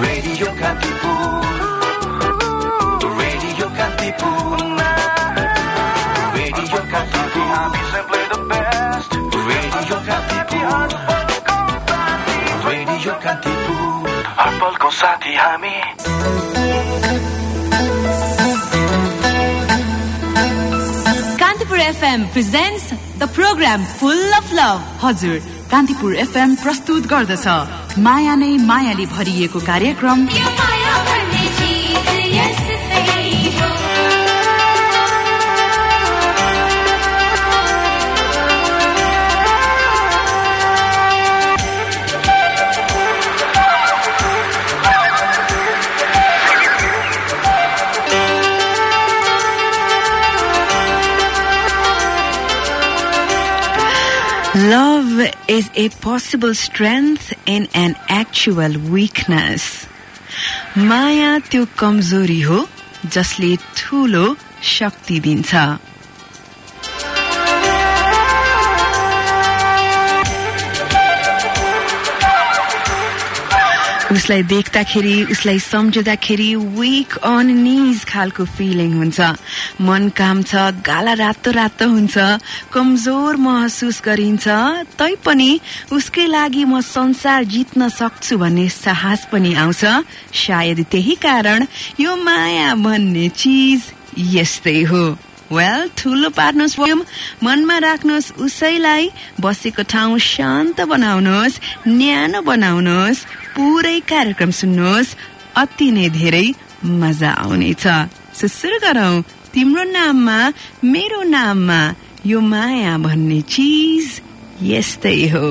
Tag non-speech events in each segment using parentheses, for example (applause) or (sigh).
Radio Kantipur radio Kantipur radio Kantipur radio Kantipur radio Kantipur हर साथी हामी Kantipur FM presents the program Full of Love. हजुर Kantipur FM प्रस्तुत गर्दछ। माया नै मायाले भरिएको कार्यक्रम। Love is a possible strength in an actual weakness. माया त्यो कमजोरी हो जसले ठूलो शक्ति दिन्छ उसलाई देख्दाखेरि उसलाई सम्झँदाखेरि विक अन निज खालको फिलिङ हुन्छ। मन काम छ गाला रातो रातो हुन्छ कमजोर महसुस गरिन्छ तैपनि उसकै लागि म संसार जित्न सक्छु भन्ने साहस पनि आउँछ। सायद त्यही कारण यो माया भन्ने चिज यस्तै हो। वेल ठुलो पार्नुहोस् मनमा राख्नुहोस् उसैलाई। बसेको ठाउँ शान्त बनाउनुहोस् न्यानो बनाउनुहोस् पुरै कार्यक्रम सुन्नुहोस्। अति नै धेरै मजा आउनेछ। सो सुरु गरौँ। तिम्रो नाममा मेरो नाममा यो माया भन्ने चिज यस्तै हो।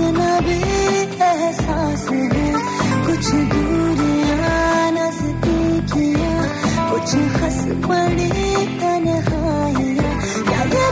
अजनबी एहसास है कुछ दूरियां नजदीकियां कुछ हंस पड़ी तन्हाइयां क्या ये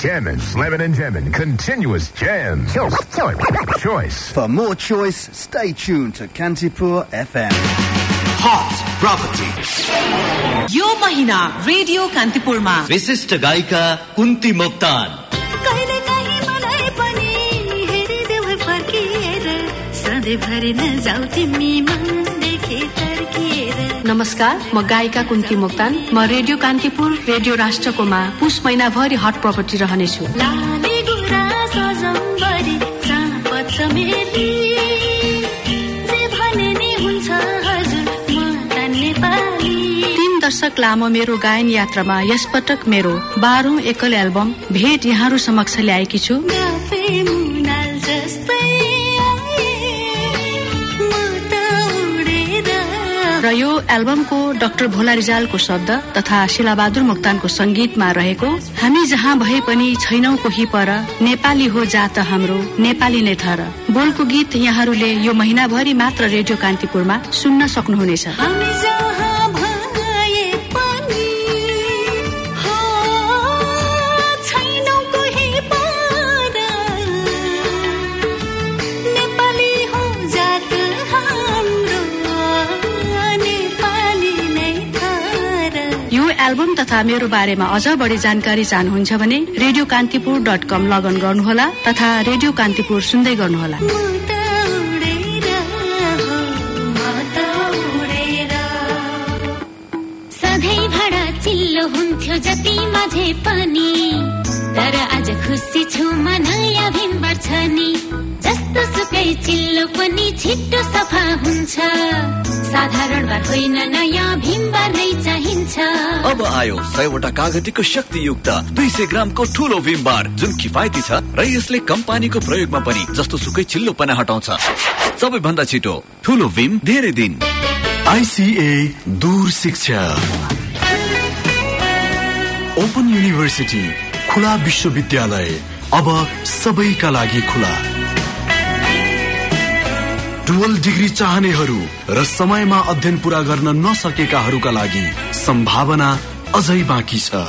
jamming, slamming and jamming. Continuous jams. Choice. For more choice, stay tuned to Kantipur FM. Hot property. यो महिना रेडियो कान्तिपुरमा विशिष्ट गायिका कुन्ती मोक्तान कहिले काहीँ मलाई पनि हेरिदेऊ फर्किएर सधैँभरि नजाऊ तिमी मनदेखि तर्किएर नमस्कार म गायिका कुन्ती मोक्तान। म रेडियो कान्तिपुर रेडियो राष्ट्रकोमा। पुस महिनाभरि हट प्रपर्टी रहनेछु। तीन दशक लामो मेरो गायन यात्रामा यसपटक मेरो बाह्रौं एकल एल्बम भेट यहाँहरू समक्ष ल्याएकी छु। र यो एल्बमको डाक्टर भोला रिजालको शब्द तथा शिलाबहादुर मोक्तानको संगीतमा रहेको हामी जहाँ भए पनि छैनौ कोही पर नेपाली हो जात हाम्रो नेपाली नै थर। बोलको गीत यहाँहरूले यो महिनाभरि मात्र रेडियो कान्तिपुरमा सुन्न सक्नुहुनेछ। एल्बम तथा मेरो बारेमा अझ बढी जानकारी चाहनुहुन्छ भने रेडियो कान्तिपुर डट कम लगन गर्नुहोला तथा रेडियो कान्तिपुर सुन्दै गर्नुहोला। चिल्लो तर आज खुसी छु जस्तो सुकै चिल्लो पनि छिट्टो सफा हुन्छ। साधारण बार होइन नयाँ भिमबार नै चाहिन्छ। अब आयो सयवटा कागतीको शक्तियुक्त दुई सय ग्रामको ठुलो भीम बार जुन किफायती छ र यसले कम पानीको प्रयोगमा पनि जस्तो सुकै चिल्लोपना हटाउँछ। सबैभन्दा छिटो ठुलो भीम धेरै दिन। आइसिए दूर शिक्षा। ओपन युनिभर्सिटी खुला विश्वविद्यालय अब सबैका लागि खुला। डुअल डिग्री चाहनेहरू र समयमा अध्ययन पूरा गर्न नसकेकाहरूका लागि सम्भावना अझै बाँकी छ।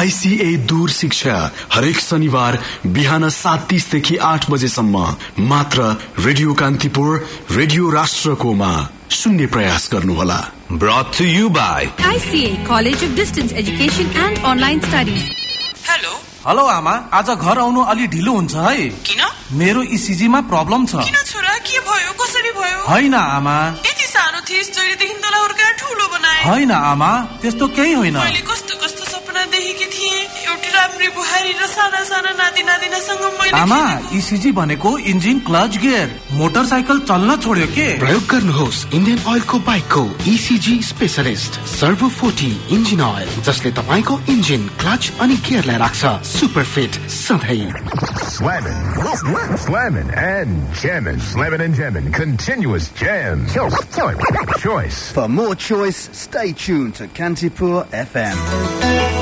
आइसिए दूर शिक्षा हरेक शनिबार बिहान सात तिसदेखि आठ बजेसम्म मात्र रेडियो कान्तिपुर रेडियो राष्ट्रकोमा। सुन्ने प्रयास गर्नुहोला। Brought to you by ICA college of distance education and online studies hello hello आमा। आज घर आउनु अलि ढिलो हुन्छ है। किन? मेरो इसिजीमा प्रब्लम छ। किन छोरा? के भयो? कसरी भयो? होइन आमा। यति सानो थिइस् जहिलेदेखि तँलाई हुर्काएर ठुलो बनाए। होइन आमा। त्यस्तो केही होइन। मैले कस्तो कस्तो सपना देखेकी थिएँ एउटी राम्री बुहारी र साना साना नाति नातिनासँग मैले आमा। इसिजी भनेको इन्जिन क्लच गियर मोटरसाइकल चल्न छोड्यो के प्रयोग गर्नुहोस् इन्डियन ओइलको बाइकको ECG specialist Servo forty engine oil जसले तपाईँको इन्जिन क्लच अनि गियरलाई राख्छ सुपर फिट सधैँ Slamming, slamming, and jamming, slamming and jamming. Continuous jams. Choice. For more choice, stay tuned to Kantipur FM.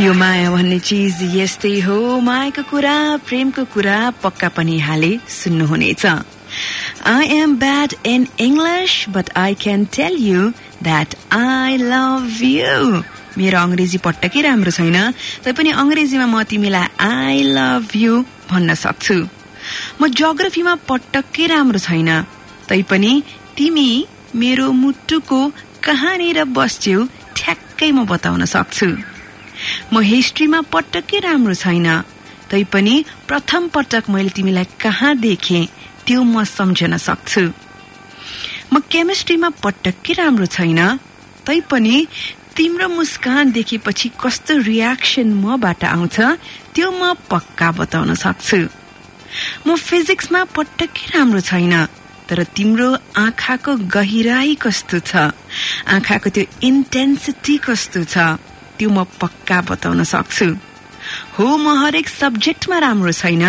यो माया भन्ने चिज यस्तै हो। मायाको कुरा प्रेमको कुरा पक्का पनि हाले सुन्नुहुनेछ। I am bad in English but I can tell you that I love you मेरो अङ्ग्रेजी पटक्कै राम्रो छैन तैपनि अङ्ग्रेजीमा म तिमीलाई आई लभ यु भन्न सक्छु। म जोग्राफीमा पटक्कै राम्रो छैन तैपनि तिमी मेरो मुटुको कहाँनिर बस्छौ ठ्याक्कै म बताउन सक्छु। म हिस्ट्रीमा पटक्कै राम्रो छैन। तैपनि प्रथम पटक मैले तिमीलाई कहाँ देखेँ त्यो म सम्झन सक्छु। म केमिस्ट्रीमा पटक्कै राम्रो छैन तैपनि तिम्रो मुस्कान देखेपछि कस्तो रियाक्सन मबाट आउँछ त्यो म पक्का बताउन सक्छु। म फिजिक्समा पटक्कै राम्रो छैन तर तिम्रो आँखाको गहिराई कस्तो छ? आँखाको त्यो इन्टेन्सिटी कस्तो छ? त्यो म पक्का बताउन सक्छु। हो म हरेक सब्जेक्टमा राम्रो छैन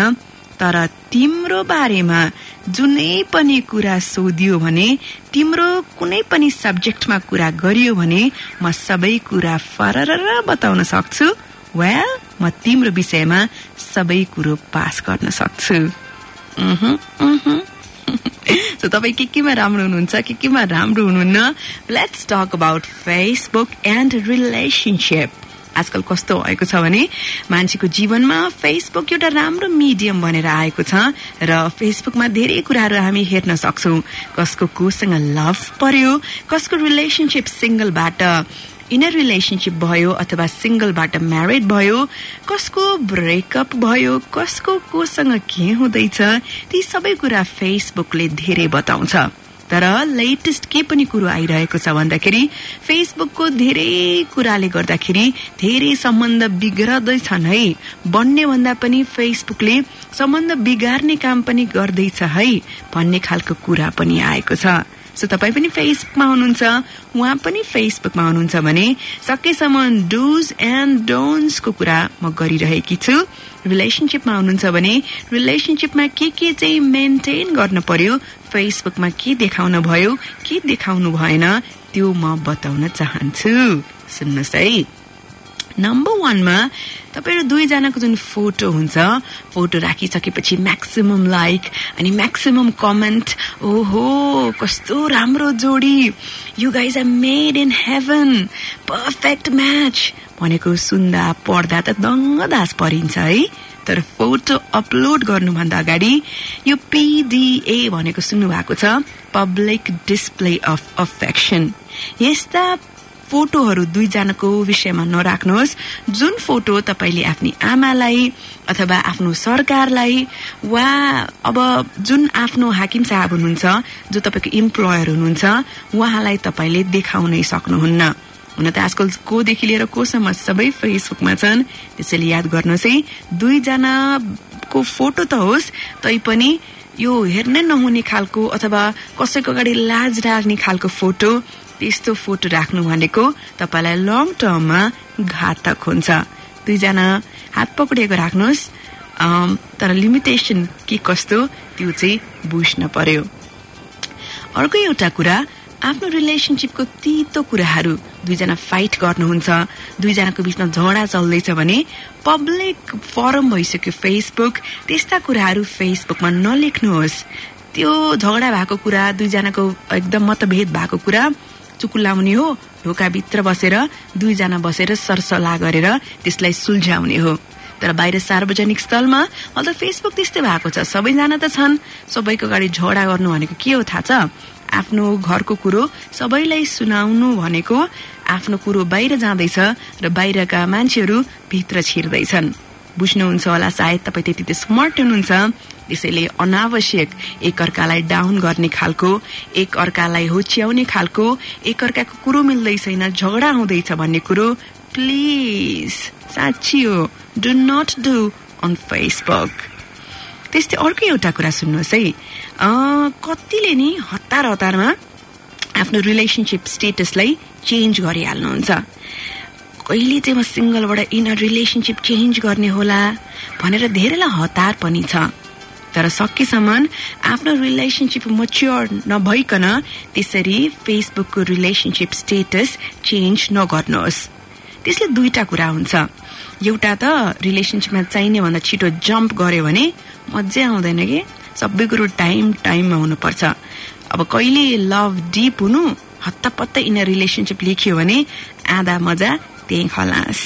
तर तिम्रो बारेमा जुनै पनि कुरा सोधियो भने तिम्रो कुनै पनि सब्जेक्टमा कुरा गरियो भने म सबै कुरा फरर बताउन सक्छु। वेल म तिम्रो विषयमा सबै कुरो पास गर्न सक्छु। So, तपाईँ के केमा राम्रो हुनुहुन्छ के केमा राम्रो हुनुहुन्न? Let's talk about Facebook and relationship आजकल कस्तो भएको छ भने मान्छेको जीवनमा फेसबुक एउटा राम्रो मिडियम बनेर आएको छ र फेसबुकमा धेरै कुराहरू हामी हेर्न सक्छौ। कसको कोसँग लभ पर्यो कसको रिलेसनसिप सिंगलबाट इनर रिलेसनसिप भयो अथवा सिंगलबाट म्यारिड भयो कसको ब्रेकअप भयो कसको कोसँग के हुँदैछ ती सबै कुरा फेसबुकले धेरै बताउँछ। तर लेटेस्ट के पनि कुरो आइरहेको छ भन्दाखेरि फेसबुकको धेरै कुराले गर्दाखेरि धेरै सम्बन्ध बिग्रदैछन् है। बन्ने भन्दा पनि फेसबुकले सम्बन्ध बिगार्ने काम पनि गर्दैछ है भन्ने खालको कुरा पनि आएको छ। सो तपाईँ पनि फेसबुकमा हुनुहुन्छ उहाँ पनि फेसबुकमा हुनुहुन्छ भने सकेसम्म डुज एन्ड डोन्ट्सको कुरा म गरिरहेकी छु। रिलेसनसिपमा हुनुहुन्छ भने रिलेसनसिपमा के के चाहिँ मेन्टेन गर्न पर्यो फेसबुकमा के देखाउन भयो के देखाउनु भएन त्यो म बताउन चाहन्छु। सुन्नुहोस् है। नम्बर वानमा तपाईँहरू दुईजनाको जुन फोटो हुन्छ फोटो राखिसकेपछि म्याक्सिमम लाइक अनि म्याक्सिमम कमेन्ट ओहो कस्तो राम्रो जोडी। You guys are made in heaven perfect match भनेको सुन्दा पढ्दा त दङ्ग दास परिन्छ है। तर फोटो अपलोड गर्नुभन्दा अगाडि यो पिडिए भनेको सुन्नु भएको छ पब्लिक डिस्प्ले अफ अफेक्सन यस्ता फोटोहरू दुईजनाको विषयमा नराख्नुहोस्। जुन फोटो तपाईँले आफ्नो आमालाई अथवा आफ्नो सरकारलाई वा अब जुन आफ्नो हाकिम साहब हुनुहुन्छ जो तपाईँको इम्प्लोयर हुनुहुन्छ उहाँलाई तपाईँले देखाउनै सक्नुहुन्न। हुन त आजकल कोदेखि लिएर कोसम्म सबै फेसबुकमा छन्। त्यसैले याद गर्नुहोस् है दुईजनाको फोटो त होस् तैपनि यो हेर्नै नहुने खालको अथवा कसैको अगाडि लाज राख्ने खालको फोटो त्यस्तो फोटो राख्नु भनेको तपाईँलाई लङ टर्ममा घातक हुन्छ। दुईजना हात पक्रिएको राख्नुहोस्। तर लिमिटेसन के कस्तो त्यो चाहिँ बुझ्न पर्यो। अर्को एउटा कुरा आफ्नो रिलेसनसिपको तितो कुराहरू दुईजना फाइट गर्नुहुन्छ। दुईजनाको बिचमा झगडा चल्दैछ भने पब्लिक फरम भइसक्यो फेसबुक त्यस्ता कुराहरू फेसबुकमा नलेख्नुहोस्। त्यो झगडा भएको कुरा दुईजनाको एकदम मतभेद भएको कुरा चुकुलाउने हो। ढोकाभित्र बसेर दुईजना बसेर सरसल्लाह गरेर त्यसलाई सुल्झाउने हो। तर बाहिर सार्वजनिक स्थलमा अहिले त फेसबुक त्यस्तै भएको छ। सबैजना त छन्। सबैको अगाडि झगडा गर्नु भनेको के हो थाहा छ? आफ्नो घरको कुरो सबैलाई सुनाउनु भनेको आफ्नो कुरो बाहिर जाँदैछ र बाहिरका मान्छेहरू भित्र छिर्दैछन्। बुझ्नुहुन्छ होला सायद तपाईँ त्यति स्मार्ट हुनुहुन्छ। त्यसैले अनावश्यक एकअर्कालाई डाउन गर्ने खालको एक अर्कालाई होच्याउने खालको एक अर्काको कुरो मिल्दै छैन झगडा हुँदैछ भन्ने कुरो प्लिज साँच्ची हो। Do not do on Facebook त्यस्तै अर्को एउटा कुरा सुन्नुहोस् है। कतिले नि हतार हतारमा आफ्नो रिलेसनसिप स्टेटसलाई चेन्ज गरिहाल्नुहुन्छ। कहिले चाहिँ म सिङ्गलबाट इन रिलेसनसिप चेन्ज गर्ने होला भनेर धेरैलाई हतार पनि छ। तर सकेसम्म आफ्नो रिलेसनसिप मच्योर नभइकन त्यसरी फेसबुकको रिलेसनसिप स्टेटस चेन्ज नगर्नुहोस्। त्यसले दुईटा कुरा हुन्छ। एउटा त रिलेसनसिपमा चाहिने भन्दा छिटो जम्प गर्यो भने मजै आउँदैन कि? सबै कुरो टाइम टाइममा हुनुपर्छ। अब कहिले लभ डिप हुनु हत्तापत्ता इन रिलेसनसिप लेखियो भने आधा मजा त्यही खलास।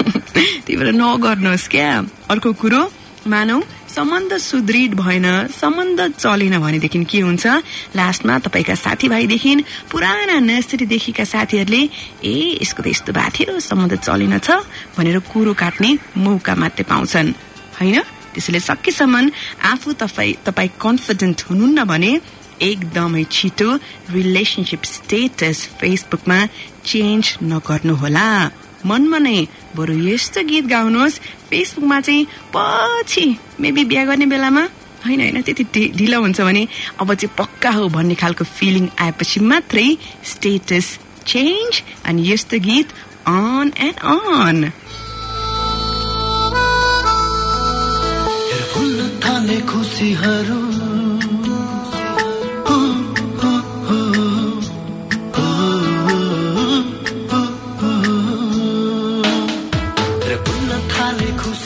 (laughs) त्यही भएर नगर्नुहोस् क्या। अर्को कुरो मानौ सम्बन्ध सुदृढ भएन सम्बन्ध चलेन भनेदेखि के हुन्छ? लास्टमा तपाईँका साथीभाइदेखि पुराना नर्सरीदेखिका साथीहरूले ए यसको त यस्तो भएको थियो सम्बन्ध चलेन छ भनेर कुरो काट्ने मौका मात्रै पाउँछन्। होइन? त्यसैले सकेसम्म आफू तपाईँ तपाईँ कन्फिडेन्ट हुनुहुन्न भने एकदमै छिटो रिलेसनसिप स्टेटस फेसबुकमा चेन्ज नगर्नुहोला। मनमा नै बरु यस्तो गीत गाउनुहोस्। फेसबुकमा चाहिँ पछि मेबी बिहा गर्ने बेलामा। होइन होइन त्यति ढिलो हुन्छ भने अब चाहिँ पक्का हो भन्ने खालको फिलिङ आएपछि मात्रै स्टेटस चेन्ज अनि यस्तो गीत अन एन्ड अन फुल्न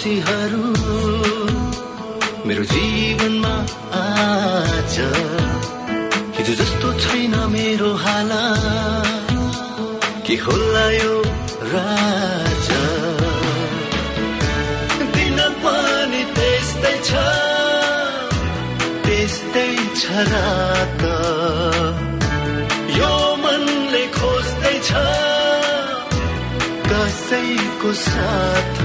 खुसीहरू मेरो जीवनमा आज हिजो जस्तो छैन मेरो हाला के होला यो राजा? दिन पनि त्यस्तै छ त्यस्तै छ रात। यो मनले खोज्दै छ कसैको साथ।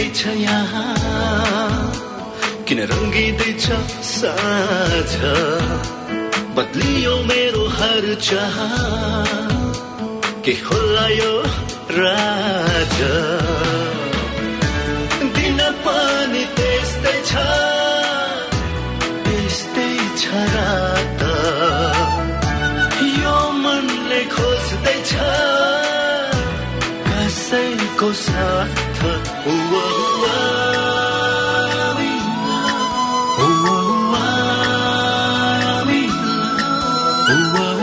रङ्गिँदैछ यहाँ। किन रङ्गिँदैछ साझ? बदलियो मेरो हर चाह। के होला यो राज? दिन पनि त्यस्तै छ। त्यस्तै छ रात। यो मनले खोज्दैछ। say câu xa thật oh, oh, oh, Oh, oh, Oh, oh,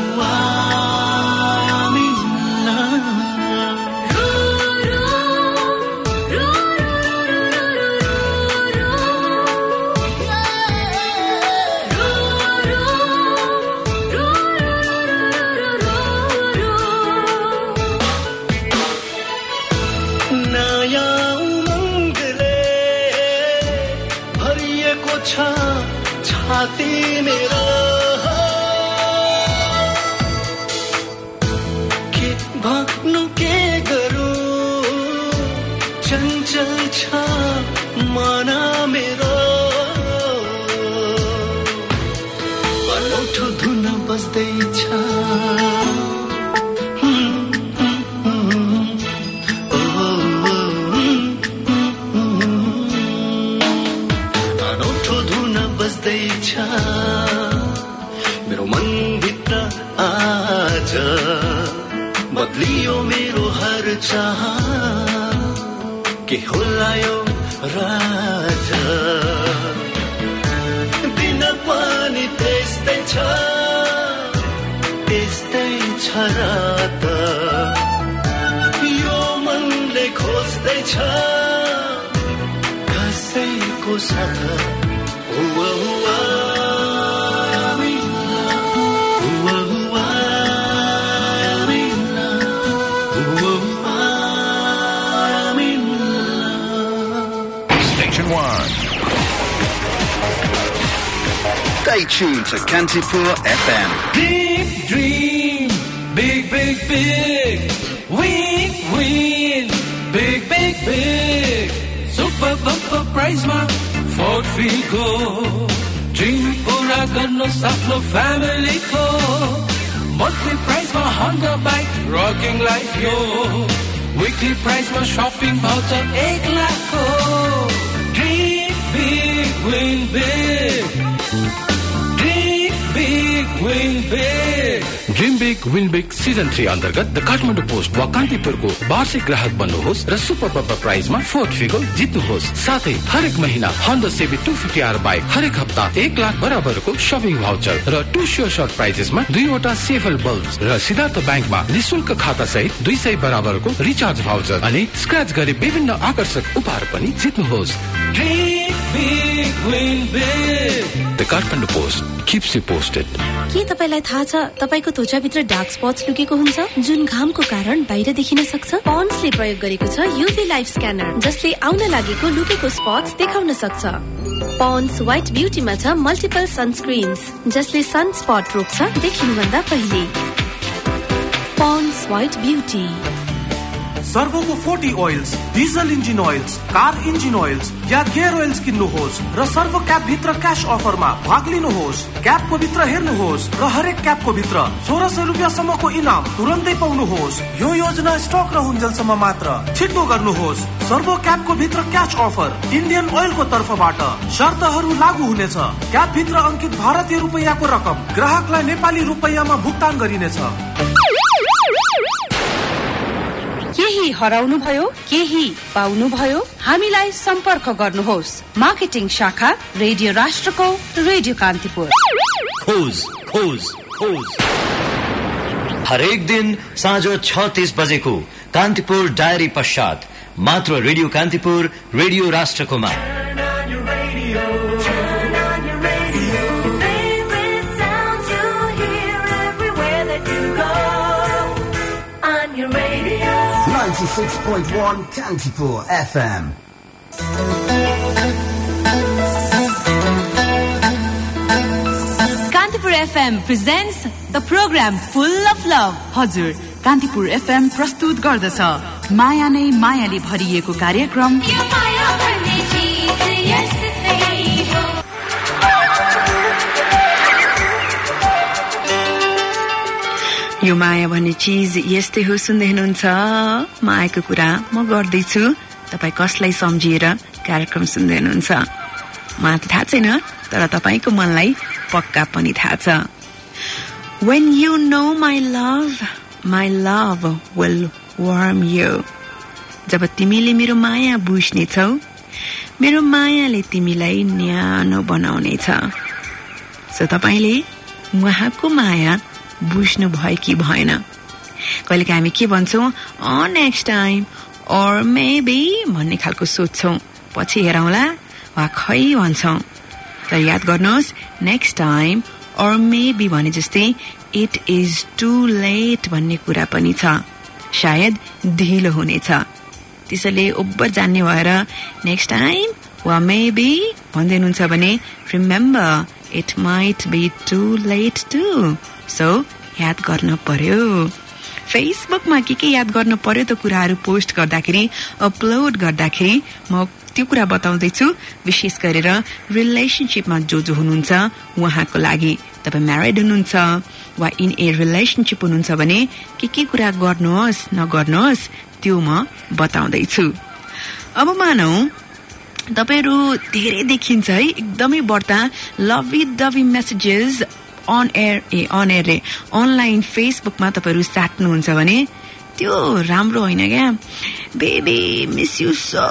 बस्दैछ मेरो मनभित्र आज बदलियो मेरो हर चाह। के होला यो राज? दिन पनि त्यस्तै छ। त्यस्तै छ रात। यो मनले खोज्दैछ। कसैको साथ। Stay tuned to Kantipur FM. Deep dream, big, big, big. Win, win, big, big, big. Super bumper prize mark. Montfigo, dream oregano, Saplo family co. Monthly price for Honda bike, rocking life yo. Weekly price for shopping voucher, egg laco. Dream big, win big. Dream big, win big. Dream big win big season three अन्तर्गत the Kathmandu post वा कान्तिपुरको वार्षिक ग्राहक बन्नुहोस् र super bumper प्राइजमा Ford Figo जित्नुहोस्। साथै हरेक महिना Honda CB two fifty R bike हरेक हप्ता एक लाख बराबरको सपिङ भाउचर र टू स्योर सर्ट प्राइजेसमा दुईवटा सेफल बल्ब र सिद्धार्थ ब्याङ्कमा निशुल्क खाता सहित दुई सय बराबरको रिचार्ज भाउचर अनि स्क्रच गरी विभिन्न आकर्षक उपहार पनि जित्नुहोस्। Dream big win big the Kathmandu post keeps you posted के तपाईँलाई थाहा छ? तपाईँको त्वचाभित्र डार्क स्पट्स लुकेको हुन्छ जुन घामको कारण बाहिर देखिन सक्छ। पन्सले प्रयोग गरेको छ युभी लाइफ स्क्यानर जसले आउन लागेको लुकेको स्पट्स देखाउन सक्छ। पन्स व्हाइट ब्युटीमा छ मल्टिपल सनस्क्रिन्स जसले सन स्पट रोक्छ देखिनुभन्दा पहिले। Pond's white beauty सर्वोको forty oils diesel engine oils car engine oils या गियर ओइल्स किन्नुहोस् र सर्वो क्याप भित्र क्यास अफरमा भाग लिनुहोस्। क्यापको भित्र हेर्नुहोस् र हरेक क्यापको भित्र सोह्र सय रुपियाँसम्मको इनाम तुरन्तै पाउनुहोस्। यो योजना स्टक रहुन्जेलसम्म मात्र। छिटो गर्नुहोस्। सर्वो क्यापको भित्र क्याच अफर इन्डियन ओइलको तर्फबाट शर्तहरू लागू हुनेछ। क्याप भित्र अङ्कित भारतीय रुपियाँको रकम ग्राहकलाई नेपाली रुपियाँमा भुक्तान गरिनेछ। केही हराउनु भयो केही पाउनु भयो हामीलाई सम्पर्क गर्नुहोस्। मार्केटिङ शाखा रेडियो राष्ट्रको रेडियो कान्तिपुर। हरेक दिन साँझ छ तिस बजेको कान्तिपुर डायरी पश्चात मात्र रेडियो कान्तिपुर रेडियो राष्ट्रकोमा। 96.1 Kantipur FM. Kantipur FM presents the programme full of love हजुर कान्तिपुर एफएम प्रस्तुत गर्दछ। माया नै मायाले भरिएको कार्यक्रम। यो माया भन्ने चिज यस्तै हो सुन्दै हुनुहुन्छ मायाको कुरा म गर्दैछु। तपाईँ कसलाई सम्झिएर कार्यक्रम सुन्दै हुनुहुन्छ मलाई त थाहा छैन तर तपाईँको मनलाई पक्का पनि थाहा छ। When you know my love my love will warm you जब तिमीले मेरो माया बुझ्नेछौ मेरो मायाले तिमीलाई न्यानो बनाउनेछ। सो तपाईँले उहाँको माया बुझ्नु भयो कि भएन। कहिलेका हामी के भन्छौँ? नेक्स्ट टाइम अर मेबी भन्ने खालको सोध्छौँ। पछि हेरौँला वा खै भन्छौँ। तर याद गर्नुहोस् नेक्स्ट टाइम अर मेबी भने जस्तै इट इज टु लेट भन्ने कुरा पनि छ। सायद ढिलो हुनेछ। त्यसैले ओभर जान्ने भएर नेक्स्ट टाइम वा मेबी भन्दै हुनुहुन्छ भने remember it might be too late to so याद गर्न पर्यो। फेसबुकमा के के याद गर्न पर्यो त कुराहरू पोस्ट गर्दाखेरि अपलोड गर्दाखेरि म त्यो कुरा बताउँदैछु। विशेष गरेर रिलेसनसिपमा जो जो हुनुहुन्छ उहाँको लागि तपाईँ म्यारिड हुनुहुन्छ वा इन ए रिलेसनसिप हुनुहुन्छ भने के के कुरा गर्नुहोस् नगर्नुहोस् त्यो म बताउँदैछु। अब मानौ तपाईँहरू धेरै देखिन्छ है एकदमै बढ्ता lovey dovey messages on air A on air रे अनलाइन फेसबुकमा तपाईँहरू साट्नुहुन्छ भने त्यो राम्रो होइन क्या। Baby miss you so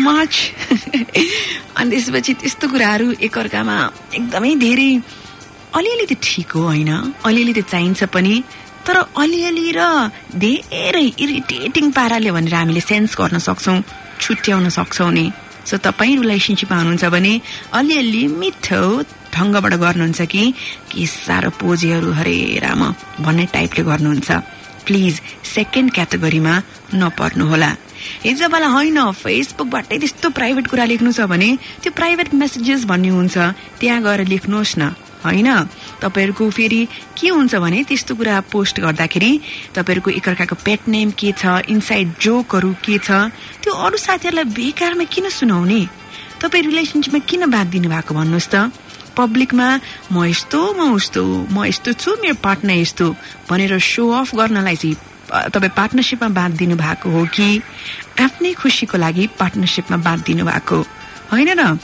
much अनि त्यसपछि त्यस्तो कुराहरू एकअर्कामा एकदमै धेरै अलिअलि त ठिक हो होइन। अलिअलि त चाहिन्छ पनि तर अलिअलि र धेरै इरिटेटिङ पाराले भनेर हामीले सेन्स गर्न सक्छौँ छुट्याउन सक्छौँ नि। सो तपाईँ रिलेसनसिपमा हुनुहुन्छ भने अलिअलि मिठो ढङ्गबाट गर्नुहुन्छ कि कि साह्रो पोजेहरू हरे राम भन्ने टाइपले गर्नुहुन्छ। Please second क्याटेगोरीमा नपर्नुहोला। हिजोवाला होइन फेसबुकबाटै त्यस्तो प्राइभेट कुरा लेख्नु छ भने त्यो प्राइभेट मेसेजेस भन्ने हुन्छ। त्यहाँ गएर लेख्नुहोस् न। होइन? तपाईँहरूको फेरि के हुन्छ भने त्यस्तो कुरा पोस्ट गर्दाखेरि तपाईँहरूको एकअर्काको पेट नेम के छ इनसाइड जोकहरू के छ त्यो अरू साथीहरूलाई बेकारमा किन सुनाउने? तपाईँ रिलेसनसिपमा किन बात दिनुभएको भन्नुहोस् त। पब्लिकमा म यस्तो म उस्तो म यस्तो छु मेरो पार्टनर यस्तो भनेर सो अफ गर्नलाई चाहिँ तपाईँ पार्टनरसिपमा बात दिनुभएको हो कि? आफ्नै खुसीको लागि पार्टनरसिपमा बात दिनुभएको होइन र?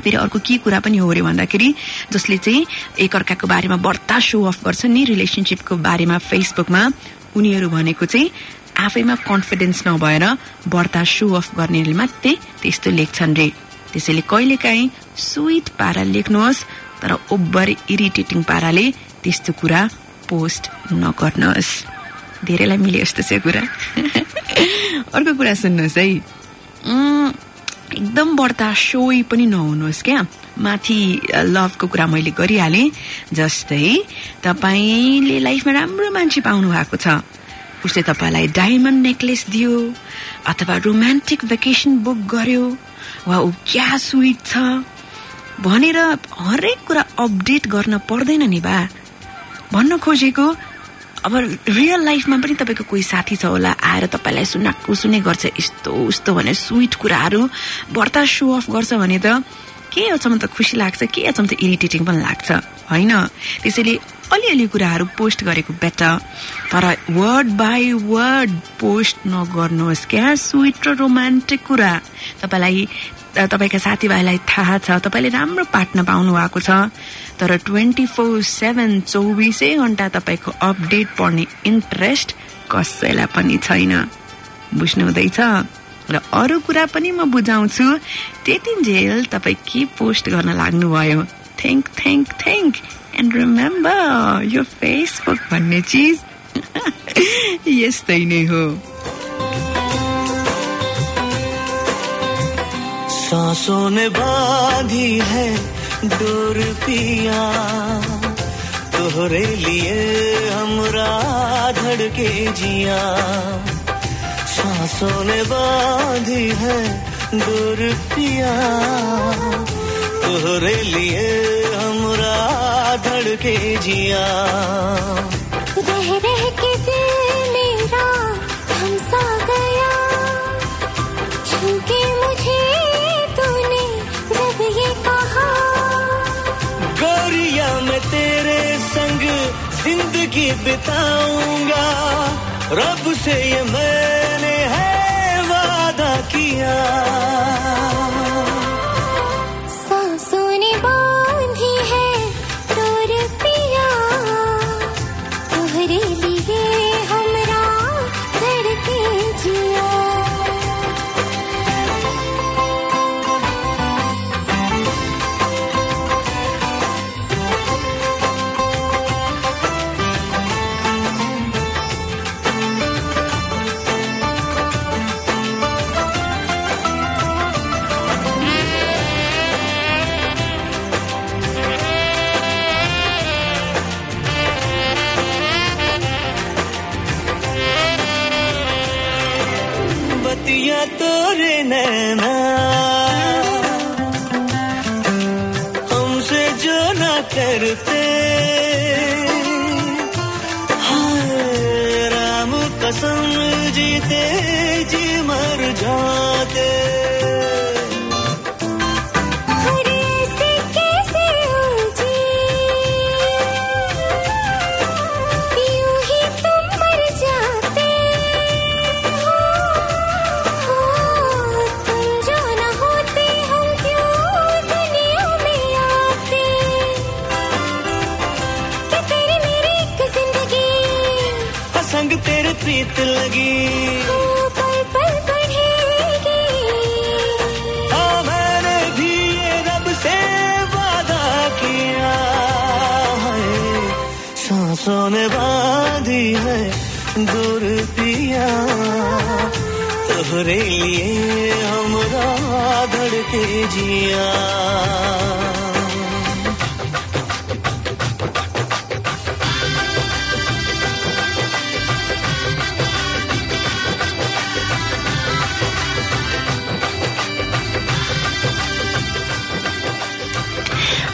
फेरि अर्को के कुरा पनि हो अरे भन्दाखेरि जसले चाहिँ एकअर्काको बारेमा बढ्ता सो अफ गर्छ। नि रिलेसनसिपको बारेमा फेसबुकमा उनीहरू भनेको चाहिँ आफैमा कन्फिडेन्स नभएर बढ्ता सो अफ गर्नेले मात्रै त्यस्तो लेख्छन् रे। त्यसैले कहिलेकाहीँ स्विट पारा लेख्नुहोस् तर ओभर इरिटेटिङ पाराले त्यस्तो कुरा पोस्ट नगर्नुहोस्। धेरैलाई मिल्यो जस्तो छ यो कुरा। (laughs) अर्को कुरा सुन्नुहोस् है। एकदम बढ्ता सोही पनि नहुनुहोस् क्या। माथि लभको कुरा मैले गरिहालेँ जस्तै तपाईँले लाइफमा राम्रो मान्छे पाउनु भएको छ। उसले तपाईँलाई डायमन्ड नेक्लेस दियो अथवा रोमान्टिक भेकेसन बुक गर्यो वा ऊ क्या स्विट छ भनेर हरेक कुरा अपडेट गर्न पर्दैन नि बा। भन्न खोजेको अब रियल लाइफमा पनि तपाईँको कोही साथी छ होला आएर तपाईँलाई सुनाएको सुने गर्छ यस्तो उस्तो भनेर स्विट कुराहरू बढ्ता सो अफ गर्छ भने त के अचम्म त खुसी लाग्छ के अचम्म त इरिटेटिङ पनि लाग्छ होइन? त्यसैले अलिअलि कुराहरू पोस्ट गरेको बेटर तर वर्ड बाई वर्ड पोस्ट नगर्नुहोस् क्या स्विट र रोमान्टिक कुरा। तपाईँलाई तपाईँका साथीभाइलाई थाहा छ तपाईँले राम्रो पार्टनर पाउनु भएको छ तर ट्वेन्टी फोर सेभेन चौबिसै घन्टा तपाईँको अपडेट पढ्ने इन्ट्रेस्ट कसैलाई पनि छैन। बुझ्नु हुँदैछ र अरू कुरा पनि म बुझाउँछु त्यतिन्जेल तपाईँ के पोस्ट गर्न लाग्नुभयो? Thank thank thank and remember यो फेसबुक भन्ने चिज (laughs) यस्तै नै हो। सांसों ने बांधी है डोर पिया। तोहरे लिए हमरा धड़के जिया। सांसों ने बांधी है डोर पिया। तोहरे लिए हमरा धड़के जिया। के गया। ज़िंदगी बिताऊँगा। रब से ये मैंने है वादा किया। कसम जीते जी मर जाते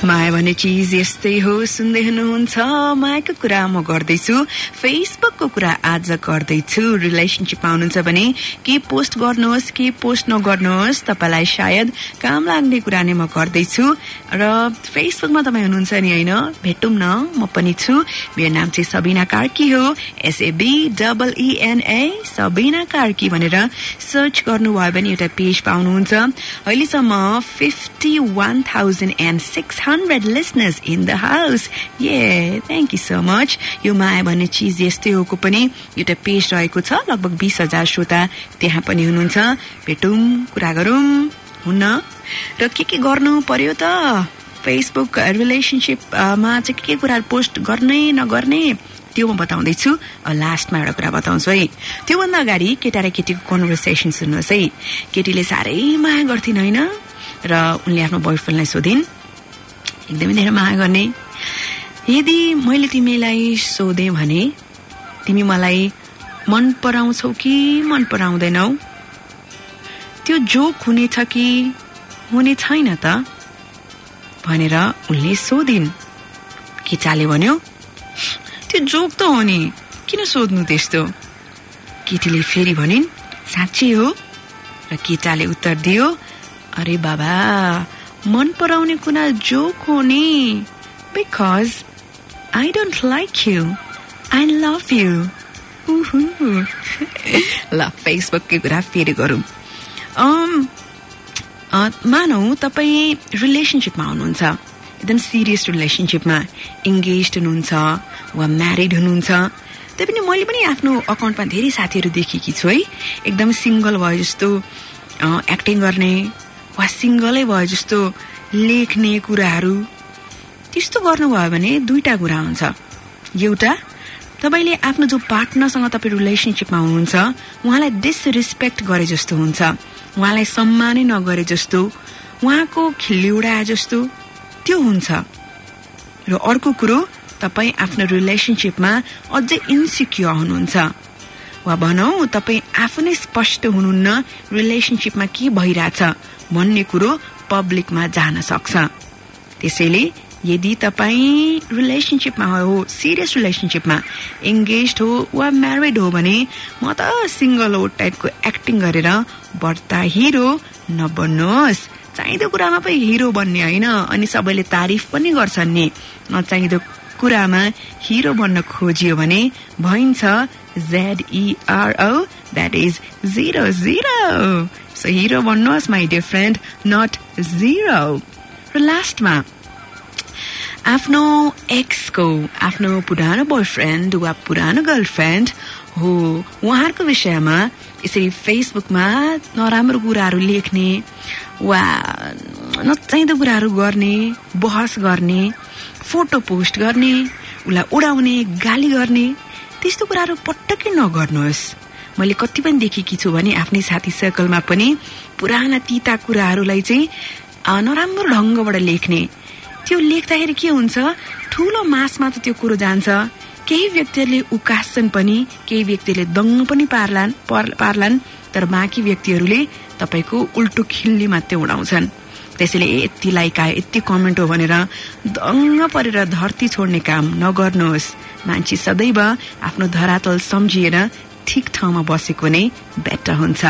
माया भन्ने चिज यस्तै हो सुन्दै हुनुहुन्छ। मायाको कुरा म गर्दैछु। फेसबुकको कुरा आज गर्दैछु रिलेसनसिप पाउनुहुन्छ भने के पोस्ट गर्नुहोस् के पोस्ट नगर्नुहोस्। तपाईँलाई सायद काम लाग्ने कुरा नै म गर्दैछु। र फेसबुकमा तपाईँ हुनुहुन्छ नि होइन? भेटौँ न। म पनि छु। मेरो नाम चाहिँ सबिना कार्की हो। S A B double E N A Sabina Karki भनेर सर्च गर्नुभयो भने एउटा पेज पाउनुहुन्छ। अहिलेसम्म fifty one thousand and six hundred listeners in the house yeah thank you so much यो माया भन्ने चिज यस्तै होको पनि एउटा पेज रहेको छ लगभग बिस हजार श्रोता त्यहाँ पनि हुनुहुन्छ। भेटौँ कुरा गरौँ हुन्न। र के के गर्नु पर्यो त? फेसबुक रिलेसनसिपमा चाहिँ के के कुराहरू पोस्ट गर्ने नगर्ने त्यो म बताउँदैछु। लास्टमा एउटा कुरा बताउँछु है। त्योभन्दा अगाडि केटा र केटीको कन्भर्सेसन सुन्नुहोस् है। केटीले साह्रै माया गर्थिन् होइन। र उनले आफ्नो बोयफ्रेन्डलाई सोधिन् एकदमै धेरै माया गर्ने। यदि मैले तिमीलाई सोधेँ भने तिमी मलाई मन पराउँछौ कि मन पराउँदैनौ? त्यो जोक हुनेछ कि हुने छैन त? भनेर उनले सोधिन्। केटाले भन्यो त्यो जोक त हो नि किन सोध्नु त्यस्तो? केटीले फेरि भनिन् साँच्चै हो। र केटाले उत्तर दियो अरे बाबा मन पराउने कुरा जोक हो नि because I don't like you I love you ल फेसबुककै कुरा फेरि गरौँ। मानौ तपाईँ रिलेसनसिपमा हुनुहुन्छ। एकदम सिरियस रिलेसनसिपमा इङ्गेज हुनुहुन्छ वा म्यारिड हुनुहुन्छ। त्यही पनि मैले पनि आफ्नो अकाउन्टमा धेरै साथीहरू देखेकी छु है। एकदम सिङ्गल भयो जस्तो एक्टिङ गर्ने वा सिङ्गलै भयो जस्तो लेख्ने कुराहरू। त्यस्तो गर्नुभयो भने दुईटा कुरा हुन्छ। एउटा तपाईँले आफ्नो जो पार्टनरसँग तपाईँ रिलेसनसिपमा हुनुहुन्छ उहाँलाई डिसरेस्पेक्ट गरे जस्तो हुन्छ उहाँलाई सम्मानै नगरे जस्तो उहाँको खिल्ली जस्तो त्यो हुन्छ। र अर्को कुरो तपाईँ आफ्नो रिलेसनसिपमा अझै इन्सिक्योर हुनुहुन्छ। वा भनौँ तपाईँ आफू नै स्पष्ट हुनुहुन्न रिलेसनसिपमा के भइरहेछ भन्ने कुरो पब्लिकमा जान सक्छ। त्यसैले यदि तपाईँ रिलेसनसिपमा हो सिरियस रिलेसनसिपमा इङ्गेज हो वा म्यारिड हो भने म त सिङ्गल हो टाइपको एक्टिङ गरेर बढ्ता हिरो नबन्नुहोस्। चाहिँदो कुरामा पो हिरो बन्ने होइन अनि सबैले तारिफ पनि गर्छन् नि। नचाहिँदो कुरामा हिरो बन्न खोजियो भने भइन्छ Z E R O that is zero zero so hero बन्नुहोस् my dear friend not zero र लास्टमा आफ्नो एक्सको आफ्नो पुरानो बोयफ्रेन्ड वा पुरानो गर्लफ्रेन्ड हो। उहाँहरूको विषयमा यसरी फेसबुकमा नराम्रो कुराहरू लेख्ने वा नचाहिँदो कुराहरू गर्ने बहस गर्ने फोटो पोस्ट गर्ने उसलाई उडाउने गाली गर्ने त्यस्तो कुराहरू पटक्कै नगर्नुहोस्। मैले कति पनि देखेकी छु भने आफ्नै साथी सर्कलमा पनि पुराना तिता कुराहरूलाई चाहिँ नराम्रो ढङ्गबाट लेख्ने त्यो लेख्दाखेरि के हुन्छ? ठुलो मासमा त त्यो कुरो जान्छ। केही व्यक्तिहरूले उकास्छन् पनि केही व्यक्तिहरूले दङ्ग पनि पार्लान् पर- पार्लान् तर बाँकी व्यक्तिहरूले तपाईँको उल्टो खिल्ली मात्रै उडाउँछन्। त्यसैले यति लाइक आयो यति कमेन्ट हो भनेर दङ्ग परेर धरती छोड्ने काम नगर्नुहोस्। मान्छे सदैव आफ्नो धरातल सम्झिएर ठिक ठाउँमा बसेको नै बेटर हुन्छ।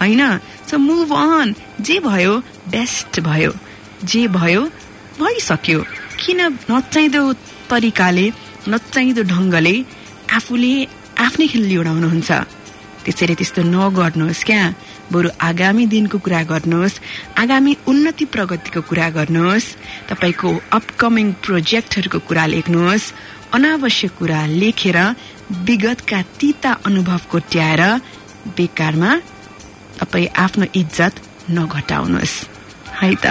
होइन? सो मुभ अन जे भयो बेस्ट भयो। जे भयो भइसक्यो। किन नचाहिँदो तरिकाले नचाहिँदो ढङ्गले आफूले आफ्नै खिल्ली उडाउनुहुन्छ? त्यसैले त्यस्तो नगर्नुहोस् क्या। बरु आगामी दिनको कुरा गर्नुहोस् आगामी उन्नति प्रगतिको कुरा गर्नुहोस् तपाईँको अपकमिङ प्रोजेक्टहरूको कुरा लेख्नुहोस् अनावश्यक कुरा लेखेर विगतका तिता अनुभव कोट्याएर बेकारमा तपाईँ आफ्नो इज्जत नघटाउनुहोस्। है त।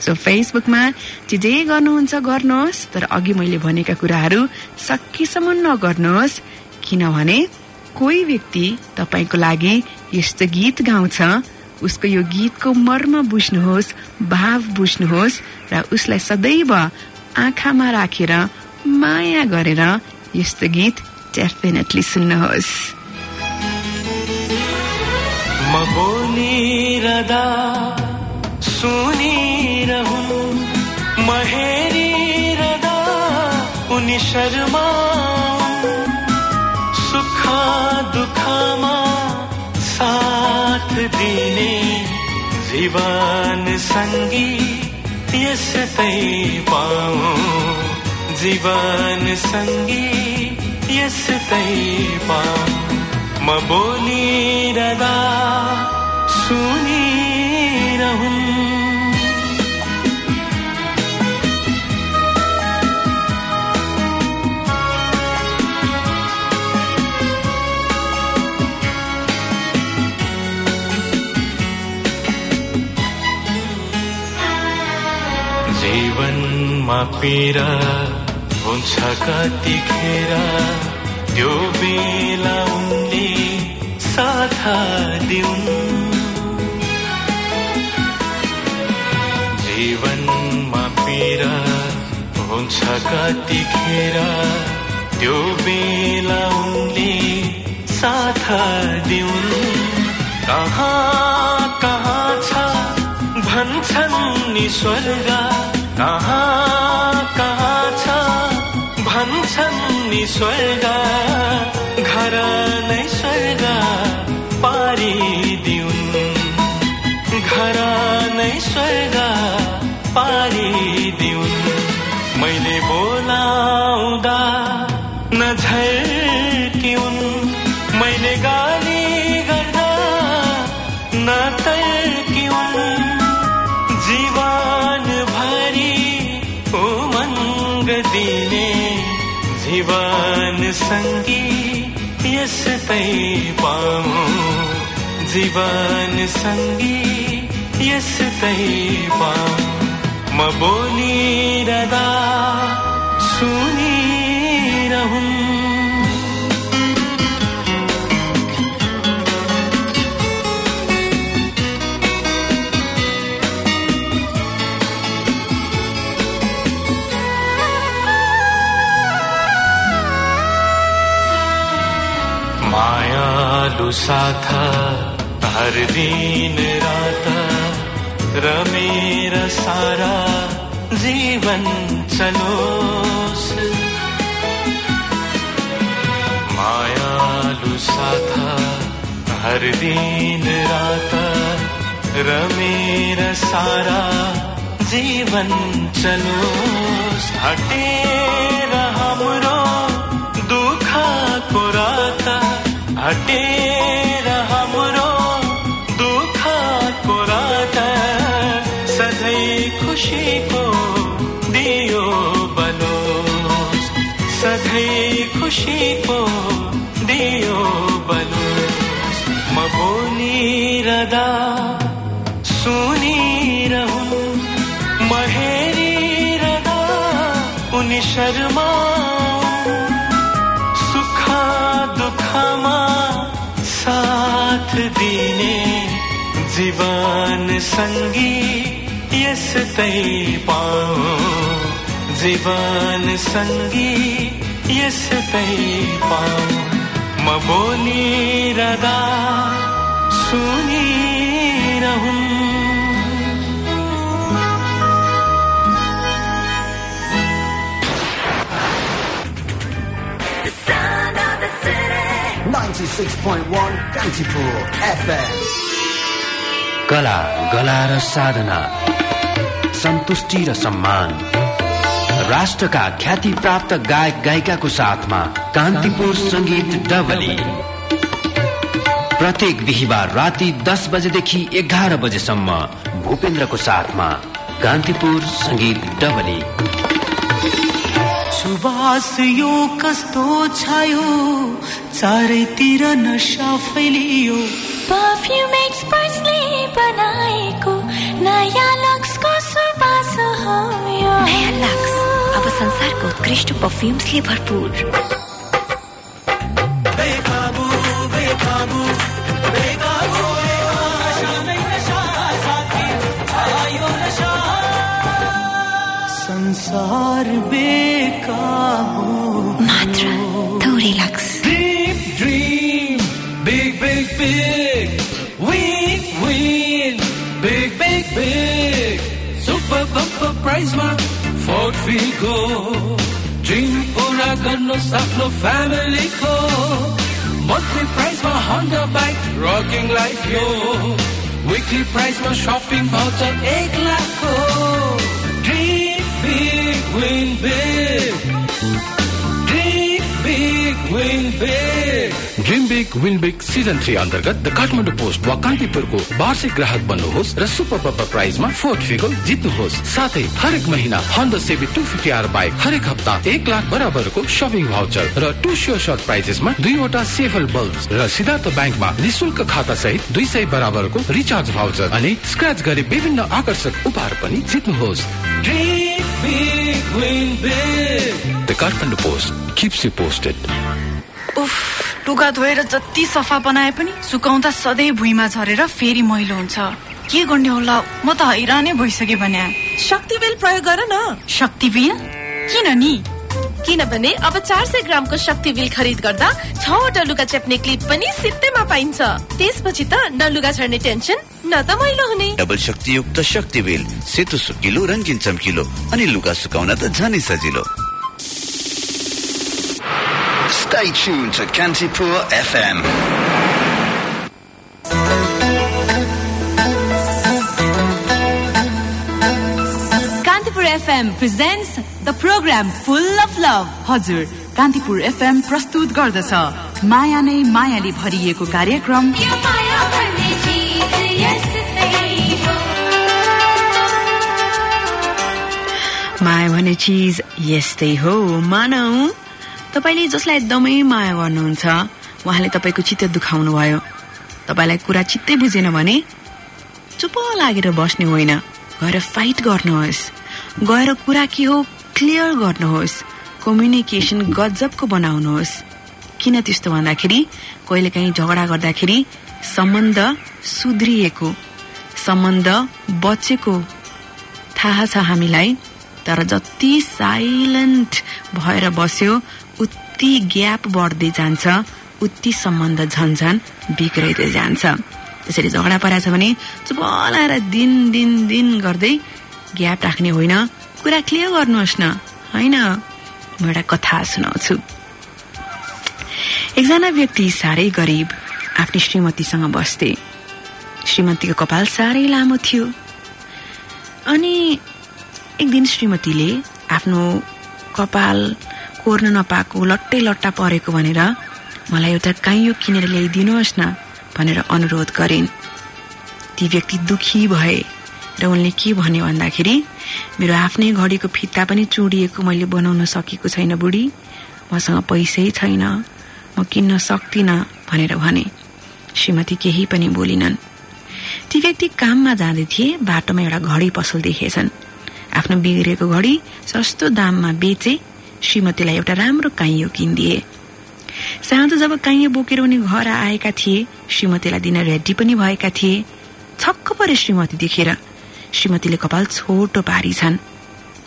सो फेसबुकमा जे जे गर्नुहुन्छ गर्नुहोस्। तर अघि मैले भनेका कुराहरू सकेसम्म नगर्नुहोस् किनभने कोही व्यक्ति तपाईँको लागि यस्तो गीत गाउँछ उसको यो गीतको मर्म बुझ्नुहोस् भाव बुझ्नुहोस् र उसलाई सदैव आँखामा राखेर माया गरेर यस्तो गीत डेफिनेटली सुन्नुहोस्। म बोलिरहँदा सुनिरहँ म हेरी उनी शर्मा सुख दुःखमा साथ दिने जीवन सङ्गी यस्तै पाऊ। जीवन सङ्गी यस्तै पाऊ। म बोलिरहँदा सुनिरहूँ जीवनमा पीडा हुन्छ कतिखेर। त्यो बेला उनले साथ दिउन्। जीवनमा पीडा हुन्छ कतिखेर। त्यो बेला उनले साथ दिउन्। कहाँ कहाँ छ भन्छन् नि स्वर्ग। भन्छन् नि स्वर्ग घर नै स्वर्ग पारिदिउन्। घर नै स्वर्ग पारिदिउन्। मैले यस्तै पाऊ। जीवन सङ्गी यस्तै पाऊ। म बोलिरहँदा सुनिरहूँ मायालु साथ हर दिन रात र मेरा सारा जीवन चलोस्। मायालु साथ हर दिन रात र मेरा सारा जीवन चलोस्। हटेर हाम्रो दुःखको रात हटेर हाम्रो दुःखको रात सधैँ खुसीको दियो बलोस् सधैँ खुसीको दियो बलोस् म बोलिरहँदा सुनिरहूँ। म हेरिरहँदा उनी शर्मा जीवन सङ्गी यस्तै पाऊ। जीवन सङ्गी यस्तै पाऊ। म बोलिरहँदा सुनिरहूँ Ninety-six point one Kantipur FM. कला गला र साधना सन्तुष्टि र सम्मान। राष्ट्रका ख्याति प्राप्त गायक गायिकाको साथमा कान्तिपुर संगीत डबली। प्रत्येक बिहिबार राति दस बजेदेखि एघार बजेसम्म भूपेन्द्रको साथमा कान्तिपुर संगीत डबली। सुवास यो कस्तो छायो? चारैतिर नशा फैलियो। परफ्यूम एक्सपर्ट्सले बनाएको नयाँ लक्सको सुवास हो यो नयाँ लक्स अब संसारको उत्कृष्ट परफ्युम्सले भरपूर बेकाबू बेकाबू बेकाबू नशा नै नशा साथी आयो नशा। संसार बेकाबू। το Ford φορτηγό Dream uragano saplo family ko Monthly price my Honda bike rocking life yo. Weekly price my shopping voucher egg lakh oh. Dream big win big. Dream big win big season three अन्तर्गत the Kathmandu post वा कान्तिपुरको वार्षिक ग्राहक बन्नुहोस् र super पपर प्राइजमा fourth figure जित्नुहोस्। साथै हरेक महिना Honda CB two fifty R bike हरेक हप्ता एक लाख बराबरको सपिङ भाउचर र टू स्योर सर्ट प्राइजेसमा दुईवटा सेफल बल्ब र सिद्धार्थ ब्याङ्कमा निशुल्क खाता सहित दुई सय बराबरको रिचार्ज भाउचर अनि स्क्रच गरी विभिन्न आकर्षक उपहार पनि जित्नुहोस्। The Kathmandu post keeps you posted उफ लुगा धोएर जति सफा बनाए पनि सुकाउँदा सधैँ भुइँमा झरेर फेरि मैलो हुन्छ। के गर्ने होला? म त हैरानै भइसकेँ भने। शक्तिबिल प्रयोग गर न। शक्तिबिल किन नि? किनभने अब चार सय ग्रामको शक्ति बिल खरिद गर्दा छवटा लुगा चेप्ने क्लिप पनि सित्तैमा पाइन्छ। त्यसपछि त न लुगा छर्ने टेन्सन न त मैलो हुने। डबल शक्तियुक्त शक्ति बिल सेतो सुकिलो रङ्गिन चम्किलो अनि लुगा सुकाउन त झनै सजिलो। Stay tuned to Kantipur FM. Kantipur FM presents the programme full of love हजुर कान्तिपुर एफएम प्रस्तुत गर्दछ। माया नै मायाले भरिएको कार्यक्रम। माया भन्ने चिज यस्तै हो। मानौ? तपाईँले जसलाई एकदमै माया गर्नुहुन्छ उहाँले तपाईँको चित्त दुखाउनु भयो तपाईँलाई कुरा चित्तै बुझेन भने चुप लागेर बस्ने होइन। गएर फाइट गर्नुहोस्। गएर कुरा के हो क्लियर गर्नुहोस्। कम्युनिकेसन गजबको बनाउनुहोस्। किन त्यस्तो भन्दाखेरि कहिलेकाहीँ झगडा गर्दाखेरि सम्बन्ध सुध्रिएको सम्बन्ध बचेको थाहा छ हामीलाई। तर जति साइलेन्ट भएर बस्यो उति ग्याप बढ्दै जान्छ उति सम्बन्ध झन् झन् बिग्रैदै जान्छ। त्यसरी झगडा परेछ भने चुप लाएर दिन दिन दिन गर्दै ग्याप राख्ने होइन कुरा क्लियर गर्नुहोस् न होइन? म एउटा कथा सुनाउँछु। एकजना व्यक्ति साह्रै गरिब आफ्नी श्रीमतीसँग बस्थे। श्रीमतीको कपाल साह्रै लामो थियो। अनि एक दिन श्रीमतीले आफ्नो कपाल कोर्न नपाएको लट्टै लट्टा परेको भनेर मलाई एउटा काइयो किनेर ल्याइदिनुहोस् न भनेर अनुरोध गरिन्। ती व्यक्ति दुखी भए र उनले के भन्यो भन्दाखेरि मेरो आफ्नै घडीको फित्ता पनि चुडिएको मैले बनाउन सकेको छैन बुढी मसँग पैसै छैन म किन्न सक्दिनँ भनेर भने। श्रीमती केही पनि बोलिनन्। ती व्यक्ति काममा जाँदै थिए बाटोमा एउटा घडी पसल देखेछन् आफ्नो बिग्रेको घडी सस्तो दाममा बेचे श्रीमतीलाई एउटा राम्रो काइयो किनिदिए। साँझ जब काइयो बोकेर उनी घर आएका थिए श्रीमतीलाई दिन रेडी पनि भएका थिए। छक्क परे श्रीमती देखेर। श्रीमतीले कपाल छोटो पारी छन्।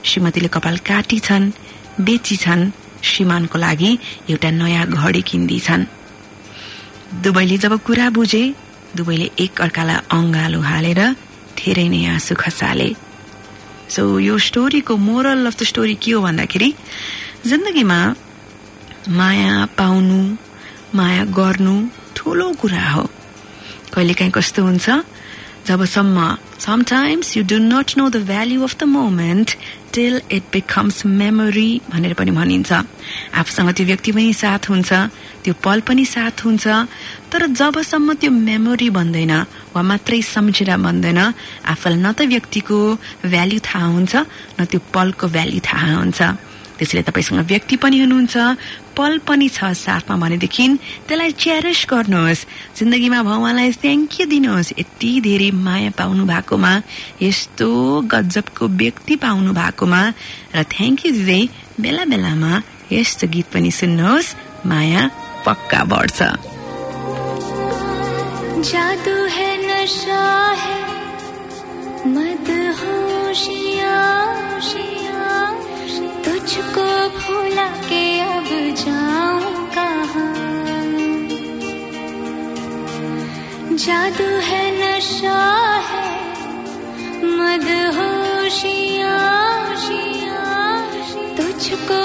श्रीमतीले कपाल काटी छन् बेची छन् श्रीमानको लागि एउटा नयाँ घडी किनिदिछन्। दुवैले जब कुरा बुझे दुवैले एक अर्कालाई अङ्गालो हालेर धेरै नै आँसु खसाले। सो यो स्टोरीको मोरल अफ द स्टोरी के हो भन्दाखेरि जिन्दगीमा माया पाउनु माया गर्नु ठुलो कुरा हो। कहिलेकाहीँ कस्तो हुन्छ जबसम्म sometimes you do not know the value of the moment till it becomes memory भनेर पनि भनिन्छ। आफूसँग त्यो व्यक्ति पनि साथ हुन्छ त्यो पल पनि साथ हुन्छ तर जबसम्म त्यो मेमोरी बन्दैन वा मात्रै सम्झेर बन्दैन आफूलाई न त व्यक्तिको भ्याल्यु थाहा हुन्छ न त्यो पलको भ्याल्यु थाहा हुन्छ। त्यसैले तपाईँसँग व्यक्ति पनि हुनुहुन्छ पल पनि छ साथमा भनेदेखि त्यसलाई च्यारिस गर्नुहोस्। जिन्दगीमा भगवान्लाई थ्याङ्क यू दिनुहोस्। यति धेरै माया पाउनु भएकोमा यस्तो गजबको व्यक्ति पाउनु भएकोमा र थ्याङ्क यू दिँदै बेला बेलामा यस्तो गीत पनि सुन्नुहोस्। माया पक्का बढ्छ। जादू है नशा है मदहोशियाँ तुझको भूला के अब जाऊँ कहाँ? जादू है नशा है मदहोशियाँ तुझको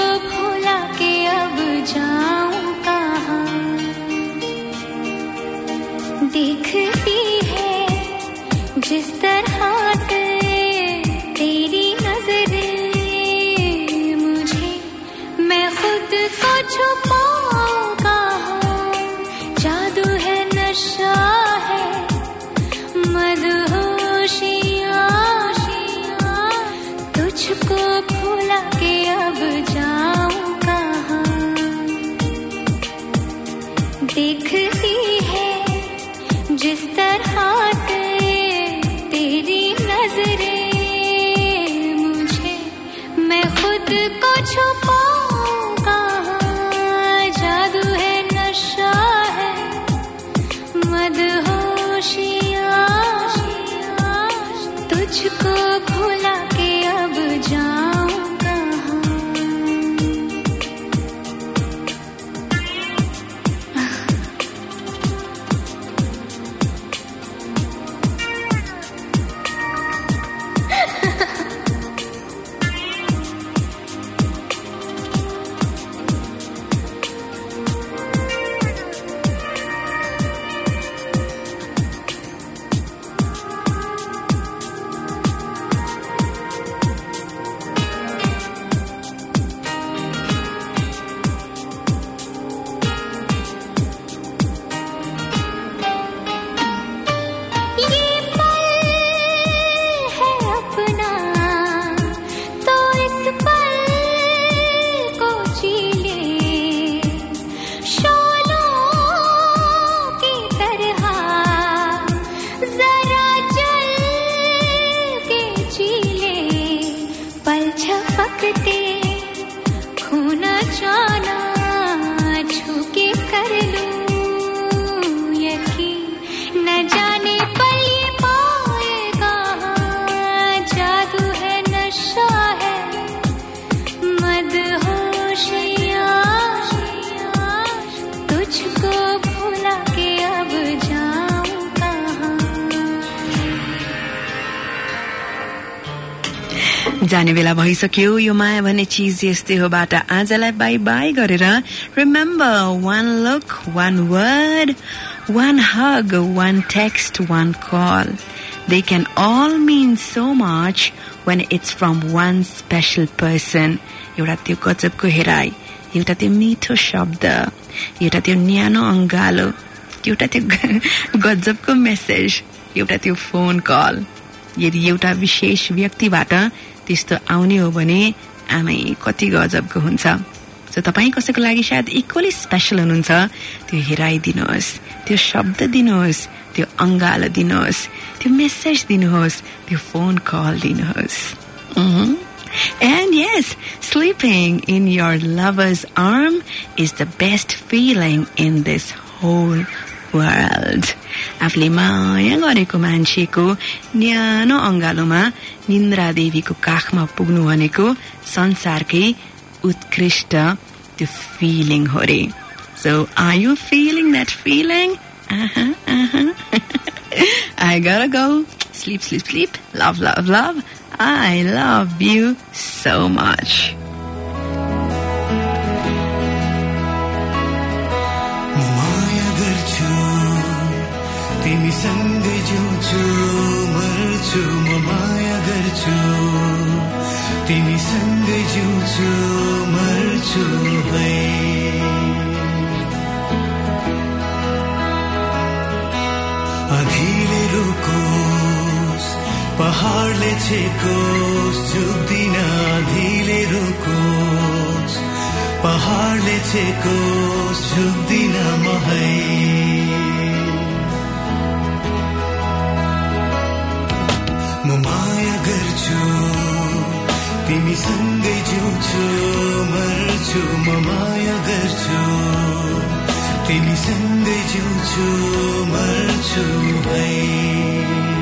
बेला भइसक्यो। यो माया भन्ने चिज यस्तै होबाट आजलाई बाई बाई गरेर remember one look one word one hug one text one call they can all mean so much when it's from one special person एउटा त्यो गजबको हेराइ एउटा त्यो मिठो शब्द एउटा त्यो न्यानो अङ्गालो एउटा त्यो (laughs) गजबको मेसेज एउटा त्यो फोन कल यदि एउटा विशेष व्यक्तिबाट त्यस्तो आउने हो भने आमै कति गजबको हुन्छ सो तपाईँ कसैको लागि सायद इक्वली स्पेसल हुनुहुन्छ त्यो हेराइदिनुहोस् त्यो शब्द दिनुहोस् त्यो अङ्गालो दिनुहोस् त्यो मेसेज दिनुहोस् त्यो फोन कल दिनुहोस् Mhm. And yes, sleeping in your lover's arm is the best feeling in this whole world. आफूले माया गरेको मान्छेको न्यानो अङ्गालोमा निन्द्रा देवीको काखमा पुग्नु भनेको संसारकै उत्कृष्ट त्यो फिलिङ हो रे so are you feeling that feeling I gotta go. Sleep, sleep, sleep. Love, love, love. I love you so much. तिमीसँगै जिउँछु मर्छु म माया गर्छु तिमीसँगै जिउँछु मर्छु है आधीले रोकोस् पहाडले छेकोस् झुक्दिन आधीले रोकोस्। पहाडले छेकोस् झुक्दिन म माया गर्छु तिमीसँगै जिउँछु मर्छु म माया गर्छु तिमीसँगै जिउँछु मर्छु है रात